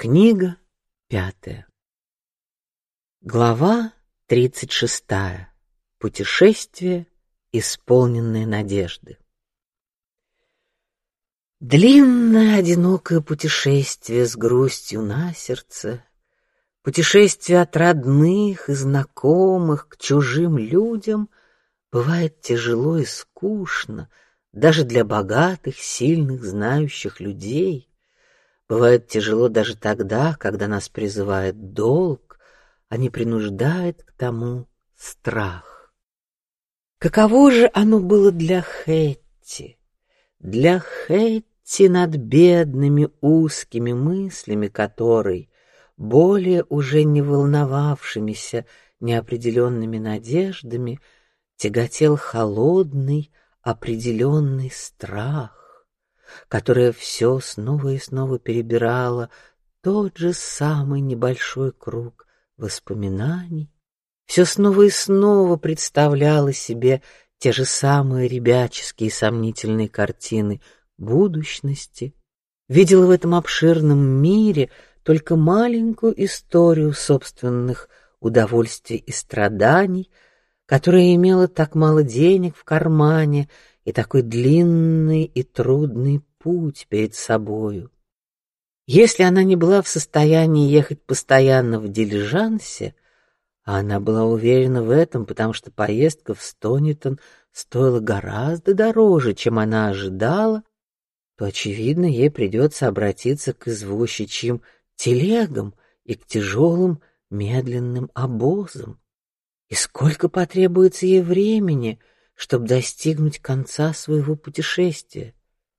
Книга пятая. Глава тридцать шестая. Путешествие, исполненное надежды. Длинное одинокое путешествие с грустью на сердце, путешествие от родных и знакомых к чужим людям бывает тяжело и скучно даже для богатых, сильных, знающих людей Бывает тяжело даже тогда, когда нас призывает долг, а не принуждает к тому страх. Каково же оно было для Хэтти? Для Хэтти над бедными узкими мыслями которой, более уже не волновавшимися неопределенными надеждами, тяготел холодный определенный страх которая все снова и снова перебирала тот же самый небольшой круг воспоминаний, все снова и снова представляла себе те же самые ребяческие сомнительные картины будущности, видела в этом обширном мире только маленькую историю собственных удовольствий и страданий, которая имела так мало денег в кармане и такой длинный и трудный путь перед собою. Если она не была в состоянии ехать постоянно в дилижансе, а она была уверена в этом, потому что поездка в Стонитон стоила гораздо дороже, чем она ожидала, то очевидно ей придется обратиться к извозчичьим телегам и к тяжелым медленным обозам. И сколько потребуется ей времени, чтобы достигнуть конца своего путешествия?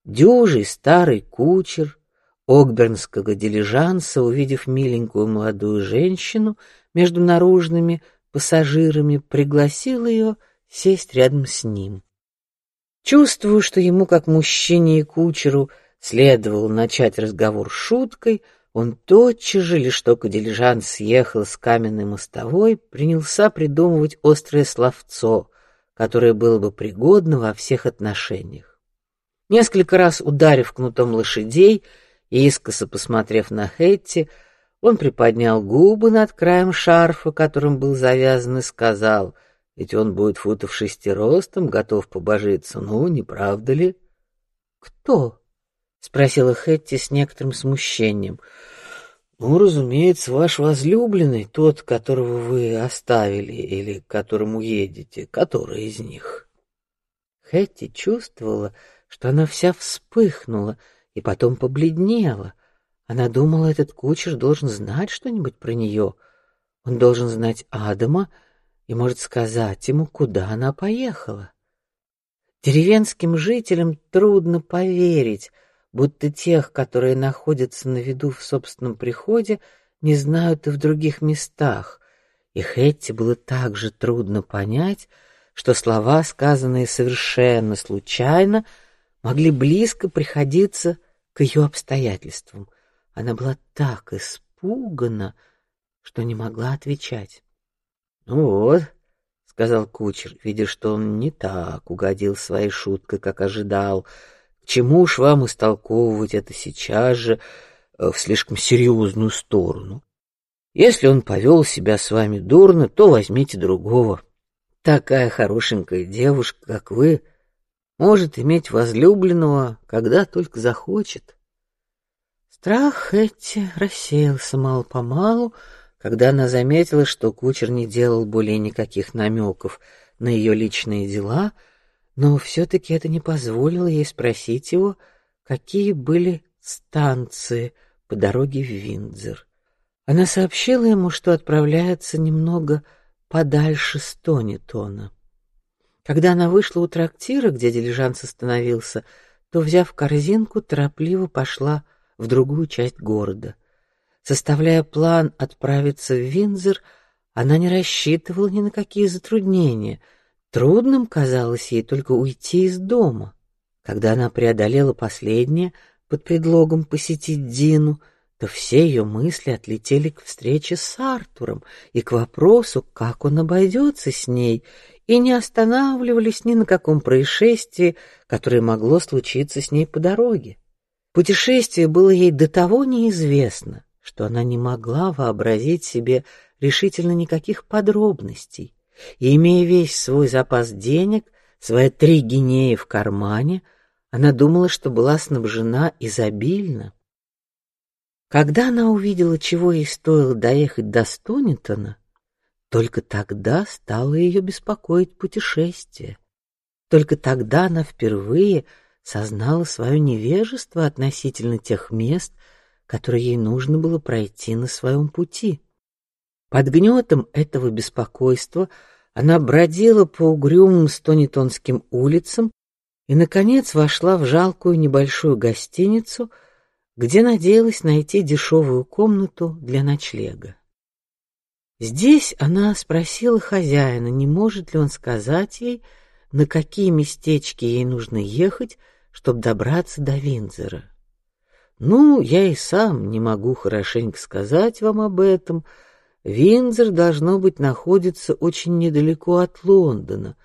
Дюжий старый кучер Огбернского дилижанса, увидев миленькую молодую женщину между наружными пассажирами, пригласил ее сесть рядом с ним. Чувствую, что ему, как мужчине и кучеру, следовало начать разговор шуткой, он тотчас же, лишь только дилижанс съехал с каменной мостовой, принялся придумывать острое словцо, которое было бы пригодно во всех отношениях. Несколько раз ударив кнутом лошадей и искоса посмотрев на Хэтти, он приподнял губы над краем шарфа, которым был завязан, и сказал: "Ведь он будет футов шести ростом, готов побожиться, ну, не правда ли?" "Кто?" спросила Хэтти с некоторым смущением. "Ну, разумеется, ваш возлюбленный, тот, которого вы оставили или которому едете, который из них?" Хэтти чувствовала, что она вся вспыхнула и потом побледнела. Она думала, этот кучер должен знать что-нибудь про нее. Он должен знать Адама и может сказать ему, куда она поехала. Деревенским жителям трудно поверить, будто тех, которые находятся на виду в собственном приходе, не знают и в других местах. И Хэтти было также трудно понять, что слова, сказанные совершенно случайно, могли близко приходиться к ее обстоятельствам. Она была так испугана, что не могла отвечать. Ну вот, сказал кучер, видя, что он не так угодил своей шуткой, как ожидал. Чему уж вам истолковывать это сейчас же э, в слишком серьезную сторону? Если он повел себя с вами дурно, то возьмите другого. Такая хорошенькая девушка, как вы, может иметь возлюбленного, когда только захочет. Страх эти рассеялся мало по-малу, когда она заметила, что кучер не делал более никаких намеков на ее личные дела, но все-таки это не позволило ей спросить его, какие были станции по дороге в Виндзор. Она сообщила ему, что отправляется немного подальше с. Когда она вышла у трактира, где дилижанс остановился, то, взяв корзинку, торопливо пошла в другую часть города. Составляя план отправиться в Винзор, она не рассчитывала ни на какие затруднения. Трудным казалось ей только уйти из дома. Когда она преодолела последнее под предлогом посетить Дину, то все ее мысли отлетели к встрече с Артуром и к вопросу, как он обойдется с ней, и не останавливались ни на каком происшествии, которое могло случиться с ней по дороге. Путешествие было ей до того неизвестно, что она не могла вообразить себе решительно никаких подробностей, и имея весь свой запас денег, свои три гинеи в кармане, она думала, что была снабжена изобильно. Когда она увидела, чего ей стоило доехать до Стонитона, только тогда стало ее беспокоить путешествие. Только тогда она впервые сознала свое невежество относительно тех мест, которые ей нужно было пройти на своем пути. Под гнетом этого беспокойства она бродила по угрюмым стонитонским улицам и, наконец, вошла в жалкую небольшую гостиницу, где надеялась найти дешевую комнату для ночлега. Здесь она спросила хозяина, не может ли он сказать ей, на какие местечки ей нужно ехать, чтобы добраться до Винзера. Ну, я и сам не могу хорошенько сказать вам об этом. Винзер должно быть находится очень недалеко от Лондона,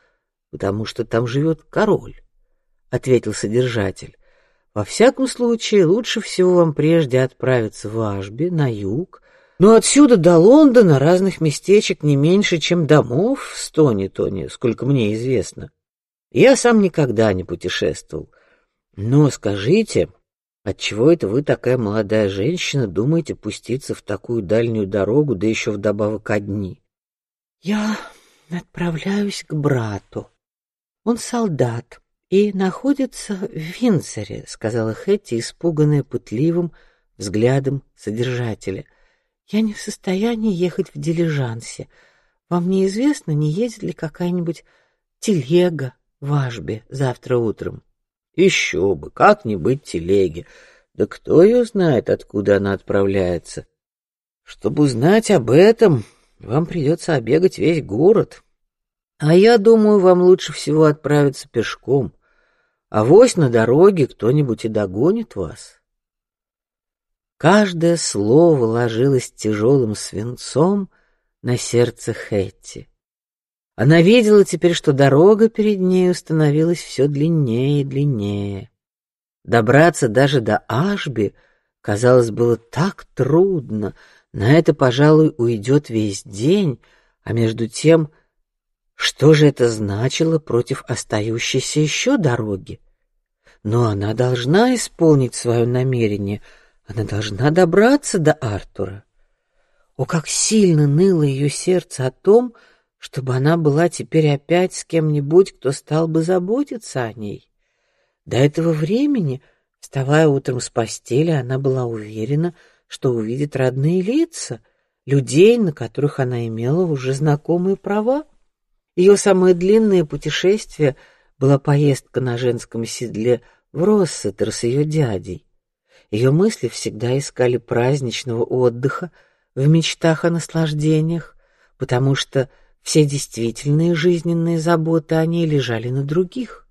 потому что там живет король, ответил содержатель. Во всяком случае, лучше всего вам прежде отправиться в Ашби на юг, но отсюда до Лондона разных местечек не меньше, чем домов в Стоне-Тоне, сколько мне известно. Я сам никогда не путешествовал. Но скажите, Отчего это вы, такая молодая женщина, думаете пуститься в такую дальнюю дорогу, да еще вдобавок одни? Я отправляюсь к брату. Он солдат и находится в Винцере, сказала Хэтти, испуганная пытливым взглядом содержателя. Я не в состоянии ехать в дилижансе. Вам неизвестно, не едет ли какая-нибудь телега в Ашбе завтра утром? Еще бы, как не быть телеги. Да кто ее знает, откуда она отправляется? Чтобы узнать об этом, вам придется обегать весь город. А я думаю, вам лучше всего отправиться пешком. А вось на дороге кто-нибудь и догонит вас. Каждое слово ложилось тяжелым свинцом на сердце Хэтти. Она видела теперь, что дорога перед ней становилась все длиннее и длиннее. Добраться даже до Ашби, казалось, было так трудно. На это, пожалуй, уйдет весь день, а между тем, что же это значило против остающейся еще дороги? Но она должна исполнить свое намерение. Она должна добраться до Артура. О, как сильно ныло ее сердце о том, чтобы она была теперь опять с кем-нибудь, кто стал бы заботиться о ней. До этого времени, вставая утром с постели, она была уверена, что увидит родные лица, людей, на которых она имела уже знакомые права. Ее самое длинное путешествие была поездка на женском седле в Россетер с ее дядей. Ее мысли всегда искали праздничного отдыха в мечтах о наслаждениях, потому что все действительные жизненные заботы о ней лежали на других.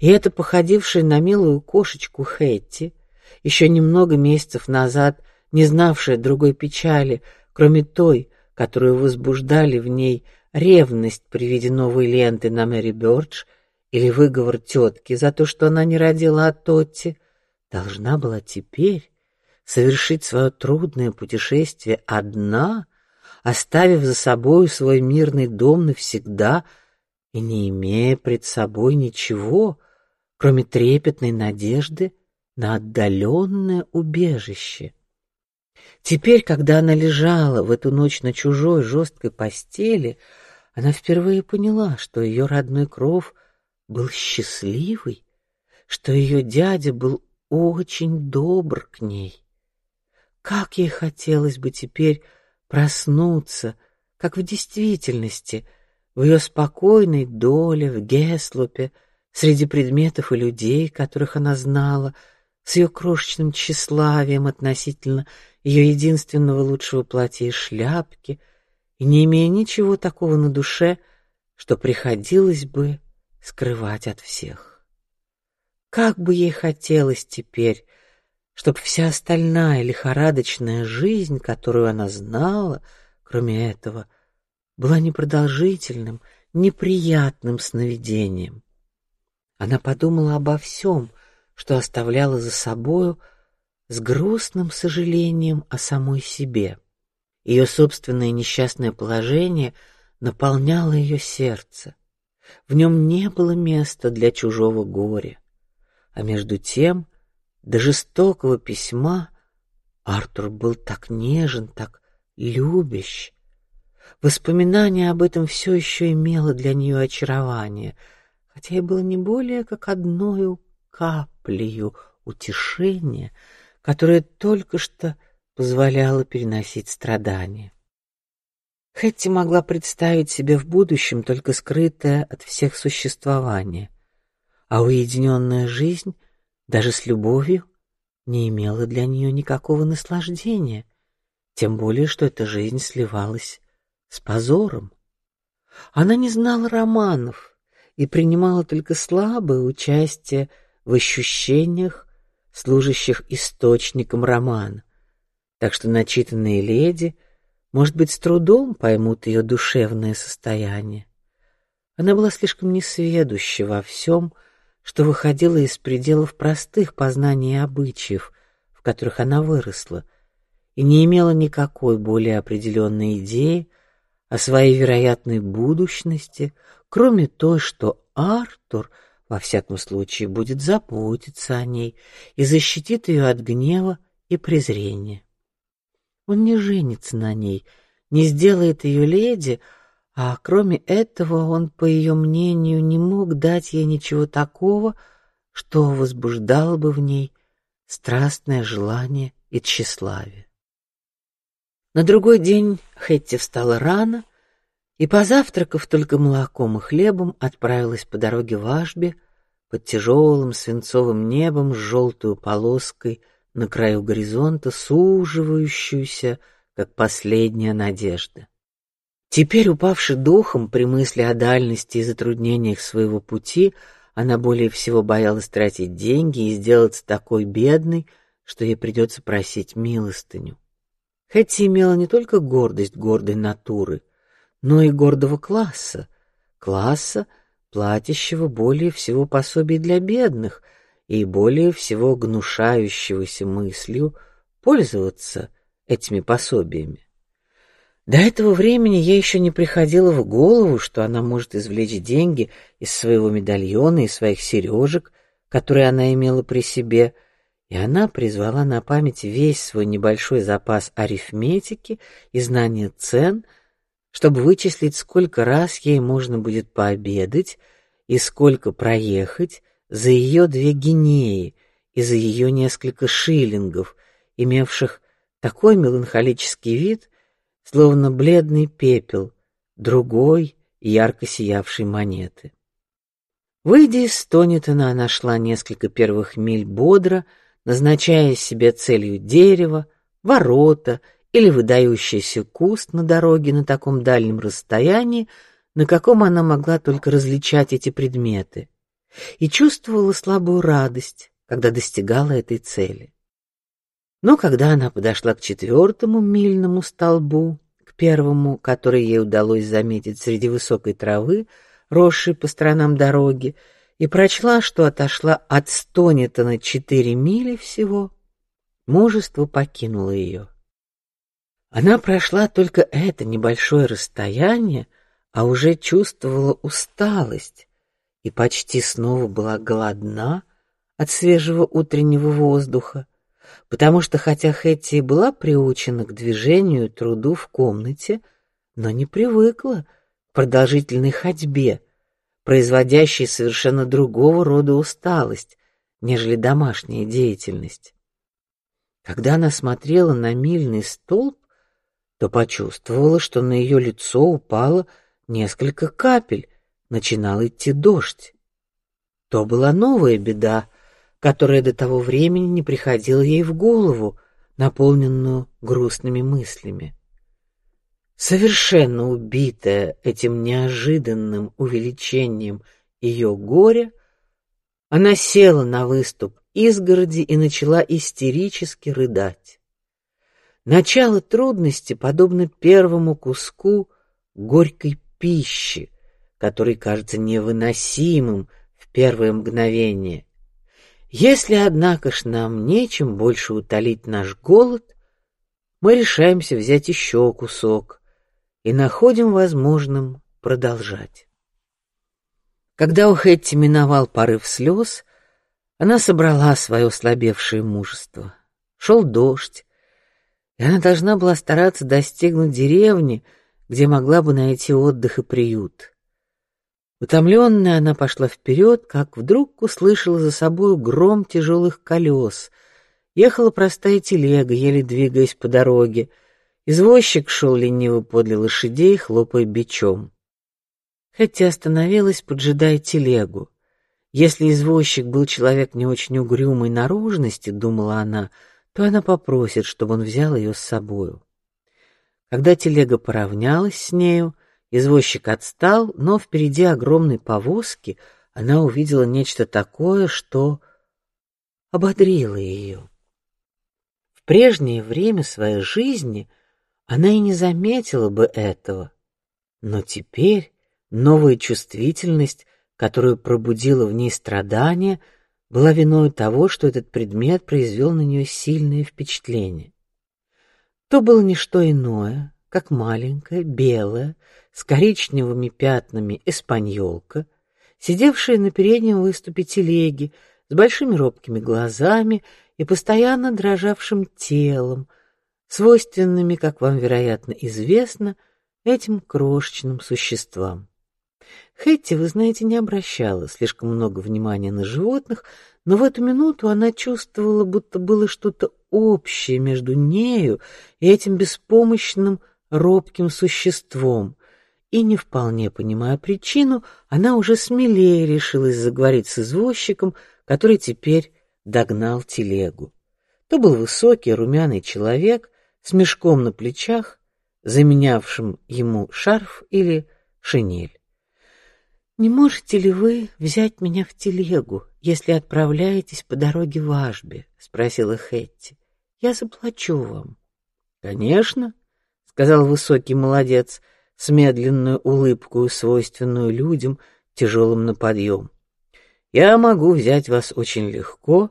И эта походившая на милую кошечку Хэтти, еще немного месяцев назад не знавшая другой печали, кроме той, которую возбуждали в ней ревность при виде новой ленты на Мэри Бёрдж или выговор тетки за то, что она не родила от Тотти, должна была теперь совершить свое трудное путешествие одна оставив за собой свой мирный дом навсегда и не имея пред собой ничего, кроме трепетной надежды на отдаленное убежище. Теперь, когда она лежала в эту ночь на чужой жесткой постели, она впервые поняла, что ее родной кров был счастливый, что ее дядя был очень добр к ней. Как ей хотелось бы теперь проснуться, как в действительности, в ее спокойной доле в Геслопе, среди предметов и людей, которых она знала, с ее крошечным тщеславием относительно ее единственного лучшего платья и шляпки, и не имея ничего такого на душе, что приходилось бы скрывать от всех. Как бы ей хотелось теперь чтобы вся остальная лихорадочная жизнь, которую она знала, кроме этого, была непродолжительным, неприятным сновидением. Она подумала обо всем, что оставляла за собою, с грустным сожалением о самой себе. Ее собственное несчастное положение наполняло ее сердце. В нем не было места для чужого горя, а между тем до жестокого письма Артур был так нежен, так любящ. Воспоминание об этом все еще имело для нее очарование, хотя и было не более как одною каплею утешения, которое только что позволяло переносить страдания. Хэтти могла представить себе в будущем только скрытое от всех существование, а уединенная жизнь, даже с любовью, не имела для нее никакого наслаждения, тем более что эта жизнь сливалась с позором. Она не знала романов и принимала только слабое участие в ощущениях, служащих источником романа, так что начитанные леди, может быть, с трудом поймут ее душевное состояние. Она была слишком несведуща во всем, что выходило из пределов простых познаний и обычаев, в которых она выросла, и не имела никакой более определенной идеи о своей вероятной будущности, кроме той, что Артур во всяком случае будет заботиться о ней и защитит ее от гнева и презрения. Он не женится на ней, не сделает ее леди, а кроме этого он, по ее мнению, не мог дать ей ничего такого, что возбуждало бы в ней страстное желание и тщеславие. На другой день Хэтти встала рано и, позавтракав только молоком и хлебом, отправилась по дороге в Ашби под тяжелым свинцовым небом с желтой полоской на краю горизонта, суживающуюся, как последняя надежда. Теперь, упавший духом при мысли о дальности и затруднениях своего пути, она более всего боялась тратить деньги и сделаться такой бедной, что ей придется просить милостыню. Хэтти имела не только гордость гордой натуры, но и гордого класса, класса, платящего более всего пособий для бедных и более всего гнушающегося мыслью пользоваться этими пособиями. До этого времени ей еще не приходило в голову, что она может извлечь деньги из своего медальона и своих сережек, которые она имела при себе, и она призвала на память весь свой небольшой запас арифметики и знания цен, чтобы вычислить, сколько раз ей можно будет пообедать и сколько проехать за ее две гинеи и за ее несколько шиллингов, имевших такой меланхолический вид, словно бледный пепел другой ярко сиявшей монеты. Выйдя из Стонитона, она шла несколько первых миль бодро, назначая себе целью дерево, ворота или выдающийся куст на дороге на таком дальнем расстоянии, на каком она могла только различать эти предметы, и чувствовала слабую радость, когда достигала этой цели. Но когда она подошла к четвертому мильному столбу, к первому, который ей удалось заметить среди высокой травы, росшей по сторонам дороги, и прочла, что отошла от Стонета на четыре мили всего, мужество покинуло ее. Она прошла только это небольшое расстояние, а уже чувствовала усталость и почти снова была голодна от свежего утреннего воздуха потому что хотя Хэтти была приучена к движению труду в комнате, но не привыкла к продолжительной ходьбе, производящей совершенно другого рода усталость, нежели домашняя деятельность. Когда она смотрела на мильный столб, то почувствовала, что на ее лицо упало несколько капель, начинал идти дождь. То была новая беда, которая до того времени не приходила ей в голову, наполненную грустными мыслями. Совершенно убитая этим неожиданным увеличением ее горя, она села на выступ изгороди и начала истерически рыдать. Начало трудности подобно первому куску горькой пищи, который кажется невыносимым в первое мгновение, Если, однако ж, нам нечем больше утолить наш голод, мы решаемся взять еще кусок и находим возможным продолжать. Когда у Хэтти миновал порыв слез, она собрала свое слабевшее мужество. Шел дождь, и она должна была стараться достигнуть деревни, где могла бы найти отдых и приют. Утомленная, она пошла вперед, как вдруг услышала за собой гром тяжелых колес. Ехала простая телега, еле двигаясь по дороге. Извозчик шел лениво подле лошадей, хлопая бичом. Хотя остановилась, поджидая телегу. Если извозчик был человек не очень угрюмой наружности, думала она, то она попросит, чтобы он взял ее с собою. Когда телега поравнялась с нею, извозчик отстал, но впереди огромной повозки она увидела нечто такое, что ободрило ее. В прежнее время своей жизни она и не заметила бы этого, но теперь новая чувствительность, которую пробудила в ней страдание, была виной того, что этот предмет произвел на нее сильное впечатление. То было не что иное, как маленькая белая с коричневыми пятнами эспаньолка, сидевшая на переднем выступе телеги с большими робкими глазами и постоянно дрожавшим телом, свойственными, как вам вероятно известно, этим крошечным существам. Хэтти, вы знаете, не обращала слишком много внимания на животных, но в эту минуту она чувствовала, будто было что-то общее между нею и этим беспомощным робким существом, и не вполне понимая причину, она уже смелее решилась заговорить с извозчиком, который теперь догнал телегу. То был высокий румяный человек с мешком на плечах, заменявшим ему шарф или шинель. Не можете ли вы взять меня в телегу, если отправляетесь по дороге в Ашби? – спросила Хэтти. Я заплачу вам. Конечно, сказал высокий молодец с медленной улыбкой, свойственную людям, тяжелым на подъем. Я могу взять вас очень легко,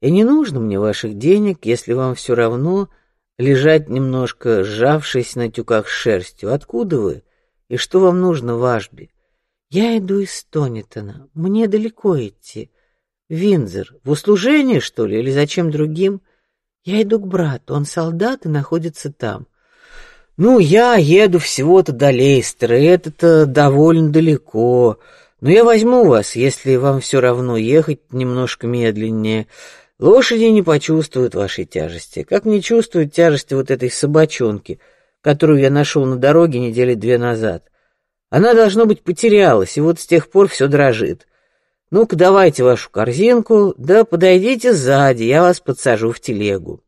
и не нужно мне ваших денег, если вам все равно лежать немножко сжавшись на тюках шерстью. Откуда вы и что вам нужно в Ашби? Я иду из Тонитона. Мне далеко идти. Винзер, в услужение что ли, или зачем другим? Я иду к брату, он солдат и находится там. Ну, я еду всего-то до Лейстера, и это-то довольно далеко. Но я возьму вас, если вам все равно ехать немножко медленнее. Лошади не почувствуют вашей тяжести, как не чувствуют тяжести вот этой собачонки, которую я нашел на дороге недели две назад. Она должно быть потерялась, и вот с тех пор все дрожит. Ну-ка, давайте вашу корзинку, да подойдите сзади, я вас подсажу в телегу.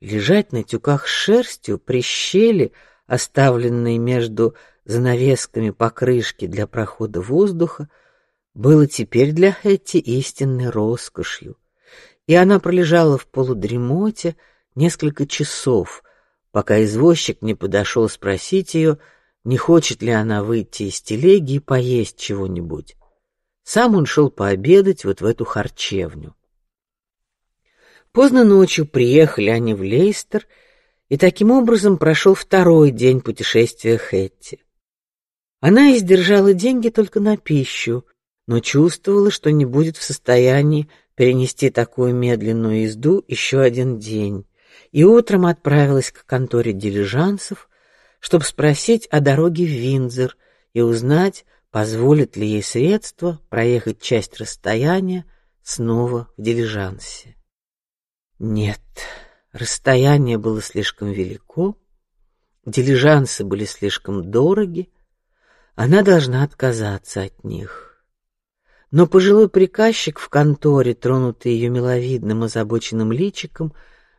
Лежать на тюках с шерстью при щели, оставленной между занавесками покрышки для прохода воздуха, было теперь для Хэтти истинной роскошью, и она пролежала в полудремоте несколько часов, пока извозчик не подошел спросить ее, не хочет ли она выйти из телеги и поесть чего-нибудь. Сам он шел пообедать вот в эту харчевню. Поздно ночью приехали они в Лейстер, и таким образом прошел второй день путешествия Хэтти. Она издержала деньги только на пищу, но чувствовала, что не будет в состоянии перенести такую медленную езду еще один день, и утром отправилась к конторе дилижансов, чтобы спросить о дороге в Виндзор и узнать, позволит ли ей средства проехать часть расстояния снова в дилижансе. Нет, расстояние было слишком велико, дилижансы были слишком дороги, она должна отказаться от них. Но пожилой приказчик в конторе, тронутый ее миловидным озабоченным личиком,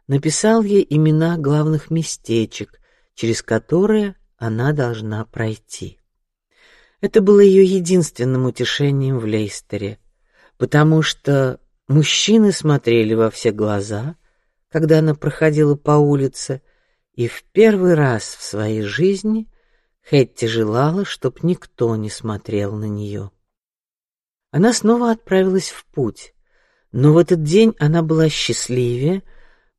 написал ей имена главных местечек, через которые она должна пройти. Это было ее единственным утешением в Лейстере, потому что Мужчины смотрели во все глаза, когда она проходила по улице, и в первый раз в своей жизни Хэтти желала, чтоб никто не смотрел на нее. Она снова отправилась в путь. Но в этот день она была счастливее,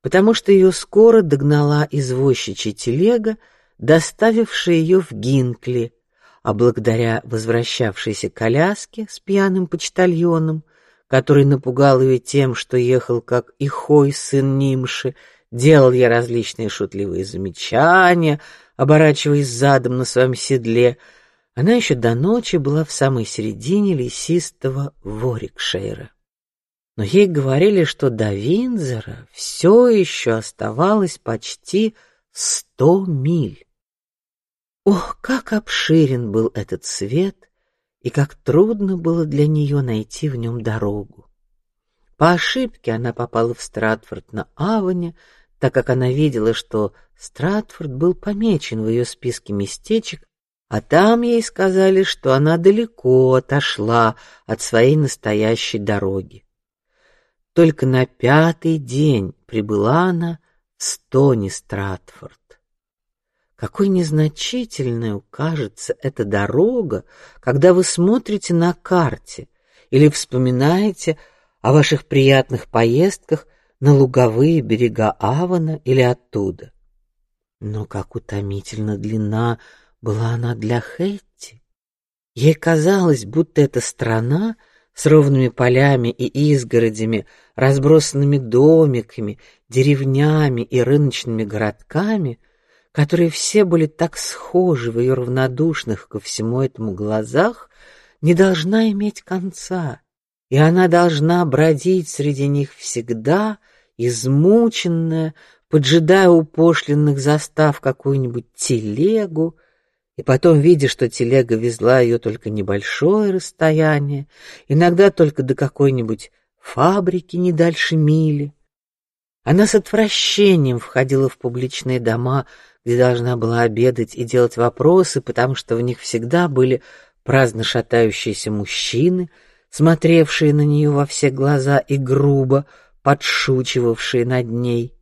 потому что ее скоро догнала извозчичья телега, доставившая ее в Гинкли, а благодаря возвращавшейся коляске с пьяным почтальоном, который напугал ее тем, что ехал как Ихой сын Нимши, делал я различные шутливые замечания, оборачиваясь задом на своем седле. Она еще до ночи была в самой середине лесистого Ворикшейра. Но ей говорили, что до Винзора все еще оставалось почти сто миль. Ох, как обширен был этот свет, и как трудно было для нее найти в нем дорогу. По ошибке она попала в Стратфорд на Авоне, так как она видела, что Стратфорд был помечен в ее списке местечек, а там ей сказали, что она далеко отошла от своей настоящей дороги. Только на пятый день прибыла она в Стони Стратфорд. Какой незначительной кажется эта дорога, когда вы смотрите на карте или вспоминаете о ваших приятных поездках на луговые берега Авана или оттуда. Но как утомительно длинна была она для Хэтти. Ей казалось, будто эта страна с ровными полями и изгородями, разбросанными домиками, деревнями и рыночными городками, которые все были так схожи в ее равнодушных ко всему этому глазах, не должна иметь конца, и она должна бродить среди них всегда, измученная, поджидая у пошлинных застав какую-нибудь телегу и потом, видя, что телега везла ее только небольшое расстояние, иногда только до какой-нибудь фабрики не дальше мили, она с отвращением входила в публичные дома, где должна была обедать и делать вопросы, потому что в них всегда были праздно шатающиеся мужчины, смотревшие на нее во все глаза и грубо подшучивавшие над ней.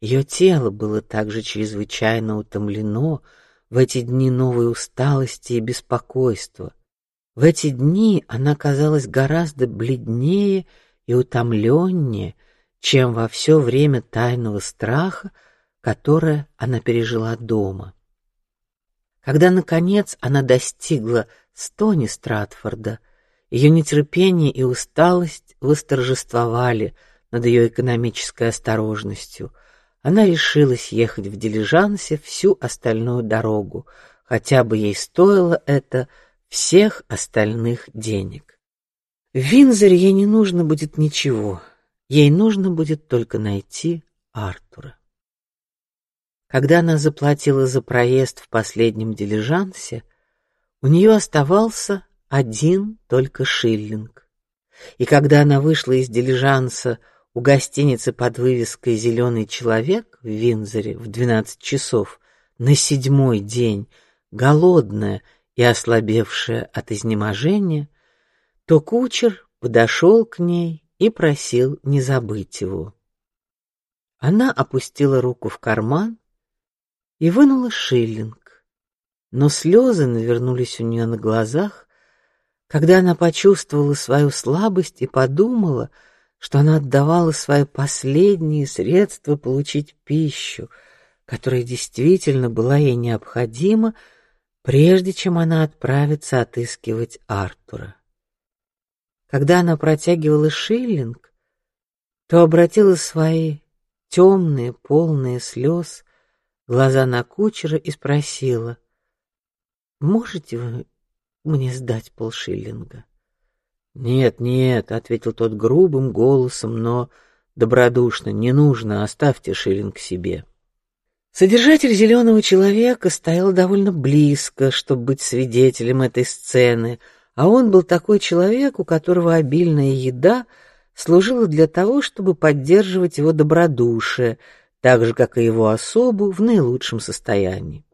Ее тело было также чрезвычайно утомлено, в эти дни новой усталости и беспокойства. В эти дни она казалась гораздо бледнее и утомленнее, чем во все время тайного страха, которое она пережила дома. Когда наконец она достигла Стони Стратфорда, ее нетерпение и усталость восторжествовали над ее экономической осторожностью — она решилась ехать в дилижансе всю остальную дорогу, хотя бы ей стоило это всех остальных денег. В Винзоре ей не нужно будет ничего, ей нужно будет только найти Артура. Когда она заплатила за проезд в последнем дилижансе, у нее оставался один только шиллинг. И когда она вышла из дилижанса у гостиницы под вывеской «Зеленый человек» в Винзоре в двенадцать часов на седьмой день, голодная и ослабевшая от изнеможения, то кучер подошел к ней и просил не забыть его. Она опустила руку в карман и вынула шиллинг, но слезы навернулись у нее на глазах, когда она почувствовала свою слабость и подумала, что она отдавала свои последние средства получить пищу, которая действительно была ей необходима, прежде чем она отправится отыскивать Артура. Когда она протягивала шиллинг, то обратила свои темные, полные слез глаза на кучера и спросила: "Можете вы мне сдать полшиллинга?" Нет, нет, ответил тот грубым голосом, но добродушно. Не нужно, оставьте шиллинг себе. Содержатель зеленого человека стоял довольно близко, чтобы быть свидетелем этой сцены, а он был такой человек, у которого обильная еда служила для того, чтобы поддерживать его добродушие, так же как и его особу в наилучшем состоянии.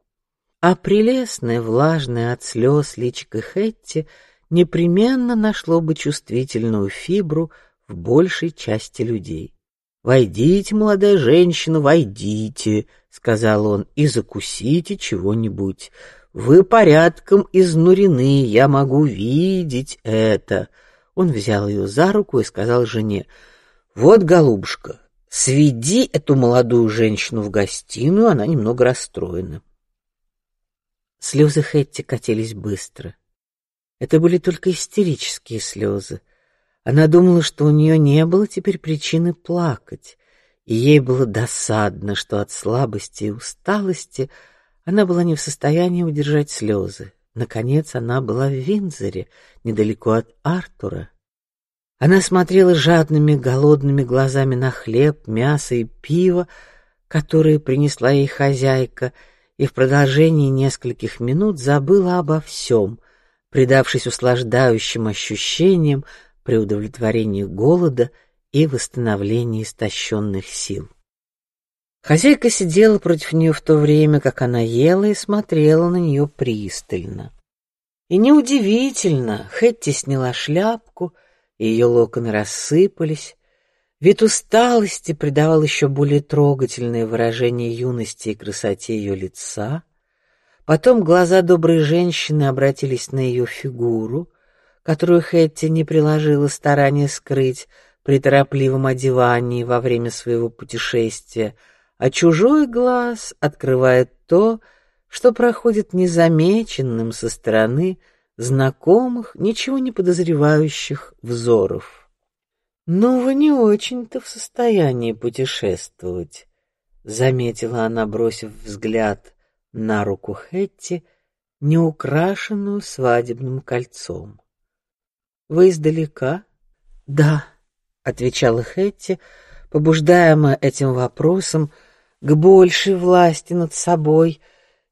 А прелестная, влажная от слез личико Хэтти непременно нашло бы чувствительную фибру в большей части людей. Войдите, молодая женщина, войдите, сказал он, и закусите чего-нибудь. Вы порядком изнурены, я могу видеть это. Он взял ее за руку и сказал жене: Вот, голубушка, сведи эту молодую женщину в гостиную, она немного расстроена. Слезы Хэтти катились быстро. Это были только истерические слезы. Она думала, что у нее не было теперь причины плакать, и ей было досадно, что от слабости и усталости она была не в состоянии удержать слезы. Наконец она была в Винзоре, недалеко от Артура. Она смотрела жадными, голодными глазами на хлеб, мясо и пиво, которые принесла ей хозяйка, и в продолжении нескольких минут забыла обо всем, предавшись услаждающим ощущениям при удовлетворении голода и восстановлении истощенных сил. Хозяйка сидела против нее в то время, как она ела и смотрела на нее пристально. И неудивительно, Хэтти сняла шляпку ее локоны рассыпались. Вид усталости придавал еще более трогательное выражение юности и красоте ее лица. Потом глаза доброй женщины обратились на ее фигуру, которую Хэтти не приложила старания скрыть при торопливом одевании во время своего путешествия, а чужой глаз открывает то, что проходит незамеченным со стороны знакомых, ничего не подозревающих взоров. Но вы не очень-то в состоянии путешествовать, заметила она, бросив взгляд на руку Хэтти, не украшенную свадебным кольцом. Вы издалека? Да, отвечала Хэтти, побуждаемая этим вопросом к большей власти над собой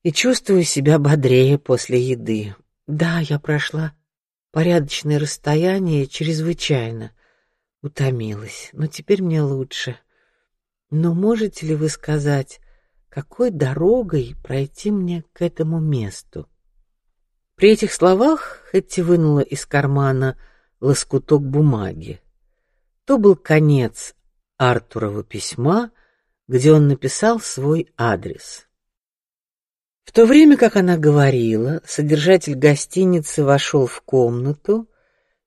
и чувствую себя бодрее после еды. Да, я прошла порядочное расстояние, чрезвычайно утомилась, но теперь мне лучше. Но можете ли вы сказать, какой дорогой пройти мне к этому месту? При этих словах Хэтти вынула из кармана лоскуток бумаги. То был конец Артурова письма, где он написал свой адрес. В то время, как она говорила, содержатель гостиницы вошел в комнату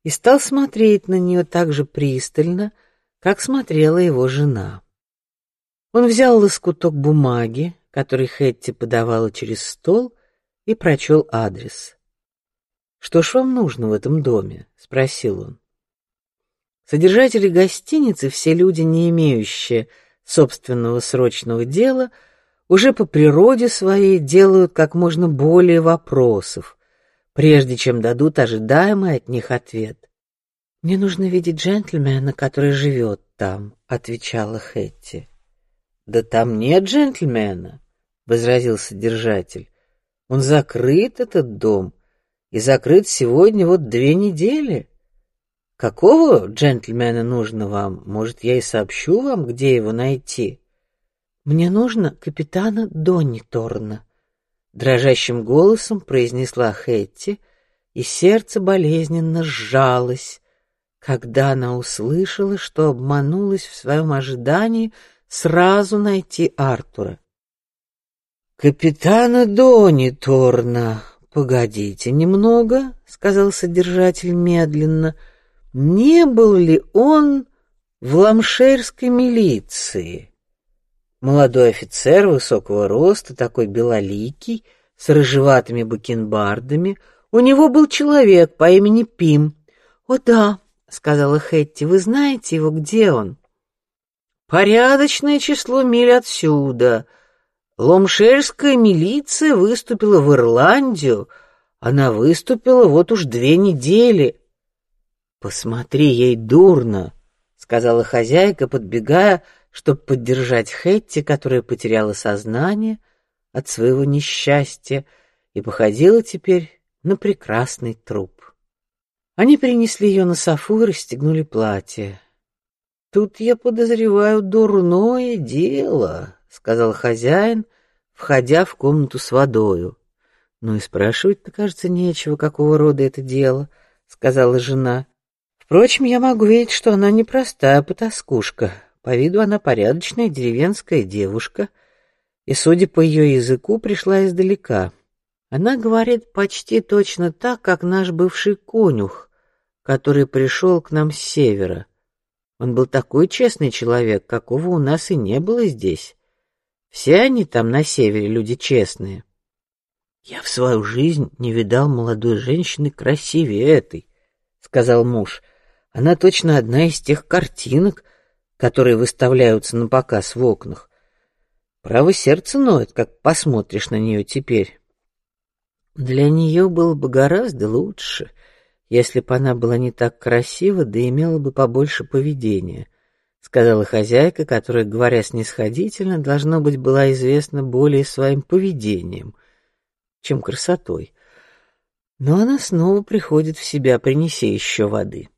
и стал смотреть на нее так же пристально, как смотрела его жена. Он взял лоскуток бумаги, который Хэтти подавала через стол, и прочел адрес. Что ж вам нужно в этом доме? – спросил он. Содержатели гостиницы, все люди, не имеющие собственного срочного дела, уже по природе своей делают как можно более вопросов, прежде чем дадут ожидаемый от них ответ. Мне нужно видеть джентльмена, который живет там, отвечала Хэтти. Да там нет джентльмена, возразил содержатель. Он закрыт этот дом и закрыт сегодня вот две недели. Какого джентльмена нужно вам? Может, я и сообщу вам, где его найти? Мне нужно капитана Донни Торна, дрожащим голосом произнесла Хэтти, и сердце болезненно сжалось, когда она услышала, что обманулась в своем ожидании сразу найти Артура. Капитана Донни Торна, погодите немного, сказал содержатель медленно. Не был ли он в ламшерской милиции? Молодой офицер высокого роста, такой белоликий, с рыжеватыми бакенбардами. У него был человек по имени Пим. О да, сказала Хэтти, вы знаете его, где он? Порядочное число миль отсюда. Ломшерская милиция выступила в Ирландию. Она выступила вот уж две недели. Посмотри, ей дурно, сказала хозяйка, подбегая чтобы поддержать Хэтти, которая потеряла сознание от своего несчастья и походила теперь на прекрасный труп. Они принесли ее на софу и расстегнули платье. Тут я подозреваю дурное дело, сказал хозяин, входя в комнату с водою. Ну и спрашивать-то, кажется, нечего, какого рода это дело, сказала жена. Впрочем, я могу видеть, что она непростая потаскушка. По виду она порядочная деревенская девушка, и, судя по ее языку, пришла издалека. Она говорит почти точно так, как наш бывший конюх, который пришел к нам с севера. Он был такой честный человек, какого у нас и не было здесь. Все они там на севере люди честные. Я в свою жизнь не видал молодой женщины красивее этой, сказал муж. Она точно одна из тех картинок, которые выставляются на показ в окнах. Право сердце ноет, как посмотришь на нее теперь. Для нее было бы гораздо лучше, если бы она была не так красива, да имела бы побольше поведения, сказала хозяйка, которая, говоря снисходительно, должно быть была известна более своим поведением, чем красотой. Но она снова приходит в себя, принеси еще воды.